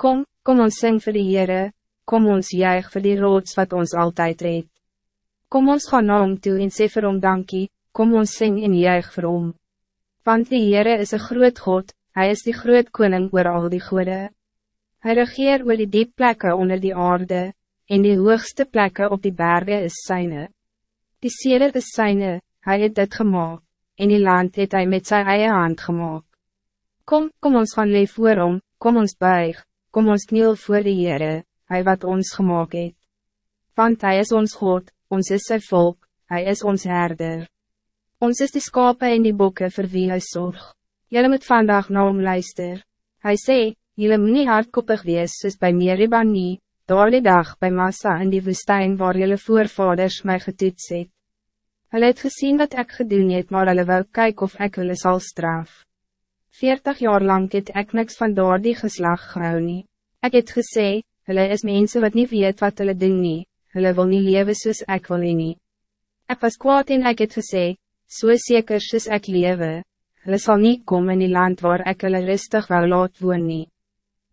Kom, kom ons sing vir die Heere, kom ons juig vir die rots wat ons altijd reed. Kom ons gaan na hom toe en sê vir hom dankie, kom ons sing en juig vir hom. Want die Heere is een groot God, hij is die groot koning oor al die goede. Hij regeer oor die diep plekken onder die aarde, en die hoogste plekken op die bergen is zijne. Die sede is zijne, hij het dit gemaakt, en die land het hij met zijn eie hand gemaakt. Kom, kom ons gaan leef voor hom, kom ons buig, kom ons kniel voor die Heere, hij wat ons gemaakt het. Want hij is ons God, ons is zijn volk, hij is ons herder. Ons is die skape en die bokken vir wie hy zorg. Jylle moet vandaag na hom luister. Hij sê, jylle moet nie hardkoppig wees soos by Meriba nie, daar die dag bij Massa in die woestijn waar jylle voorvaders mij getoets het. Hulle het gezien wat ik gedoen het, maar hulle wou kyk of ik hulle sal straf. Veertig jaar lang het ek niks van daar die geslag gehou nie. Ek het gesê, hulle is mensen wat niet weet wat hulle doen nie, hulle wil nie lewe soos ek wil nie. Ek was kwaad en ek het gesê, so seker soos ek lewe, hulle sal niet komen in die land waar ik hulle rustig wou laat woon nie.